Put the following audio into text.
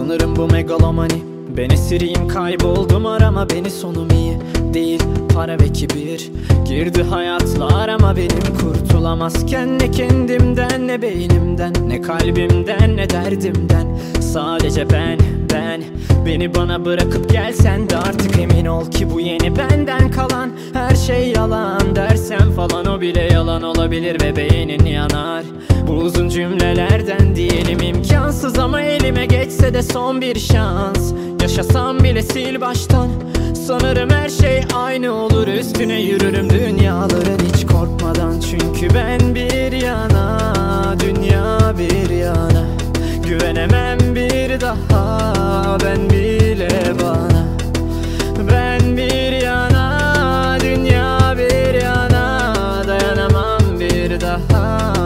Sanırım bu megalomani. Ben esiriyim kayboldum arama beni sonum iyi Değil. Para ve kibir Girdi hayatlar ama benim kurtulamazken Ne kendimden ne beynimden Ne kalbimden ne derdimden. Sadece ben ben Beni bana bırakıp gelsen de artık emin ol ki bu yeni benden kalan Her şey yalan dersen falan o bile yalan olabilir. Ve beynin yanar Bu uzun cümlelerden diyelim. İmkansız ama de son bir şans. Yaşasam bile sil baştan. Sanırım her şey aynı olur. Üstüne yürürüm dünyaların hiç korkmadan. Çünkü ben bir yana dünya bir yana. Güvenemem bir daha ben bile bana. Ben bir yana dünya bir yana. Dayanamam bir daha